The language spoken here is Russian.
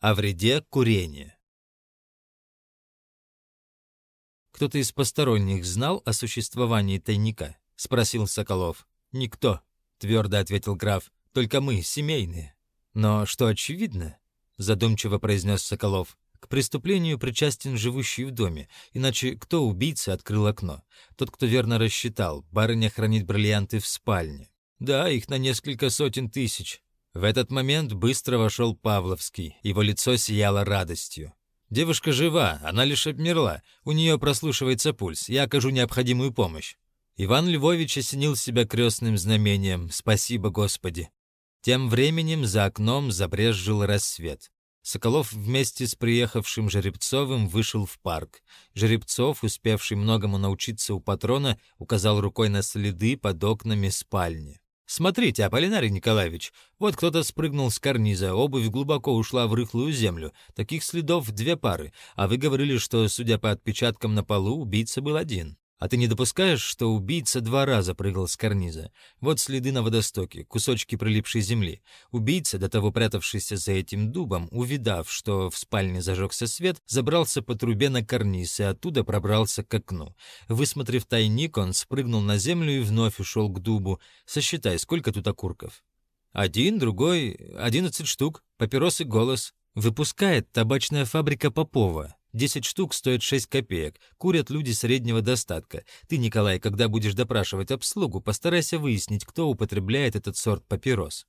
О вреде курения. «Кто-то из посторонних знал о существовании тайника?» — спросил Соколов. «Никто», — твердо ответил граф. «Только мы, семейные». «Но что очевидно?» — задумчиво произнес Соколов. «К преступлению причастен живущий в доме, иначе кто убийца открыл окно? Тот, кто верно рассчитал, барыня хранит бриллианты в спальне. Да, их на несколько сотен тысяч, в этот момент быстро вошел Павловский, его лицо сияло радостью. «Девушка жива, она лишь обмерла, у нее прослушивается пульс, я окажу необходимую помощь». Иван Львович осенил себя крестным знамением «Спасибо, Господи». Тем временем за окном забрезжил рассвет. Соколов вместе с приехавшим Жеребцовым вышел в парк. Жеребцов, успевший многому научиться у патрона, указал рукой на следы под окнами спальни. «Смотрите, Аполлинарий Николаевич, вот кто-то спрыгнул с карниза, обувь глубоко ушла в рыхлую землю. Таких следов две пары, а вы говорили, что, судя по отпечаткам на полу, убийца был один». А ты не допускаешь, что убийца два раза прыгал с карниза? Вот следы на водостоке, кусочки прилипшей земли. Убийца, до того прятавшийся за этим дубом, увидав, что в спальне зажегся свет, забрался по трубе на карниз и оттуда пробрался к окну. Высмотрев тайник, он спрыгнул на землю и вновь ушел к дубу. Сосчитай, сколько тут окурков? Один, другой, одиннадцать штук, папиросы голос. Выпускает табачная фабрика Попова. Десять штук стоят шесть копеек. Курят люди среднего достатка. Ты, Николай, когда будешь допрашивать обслугу, постарайся выяснить, кто употребляет этот сорт папирос.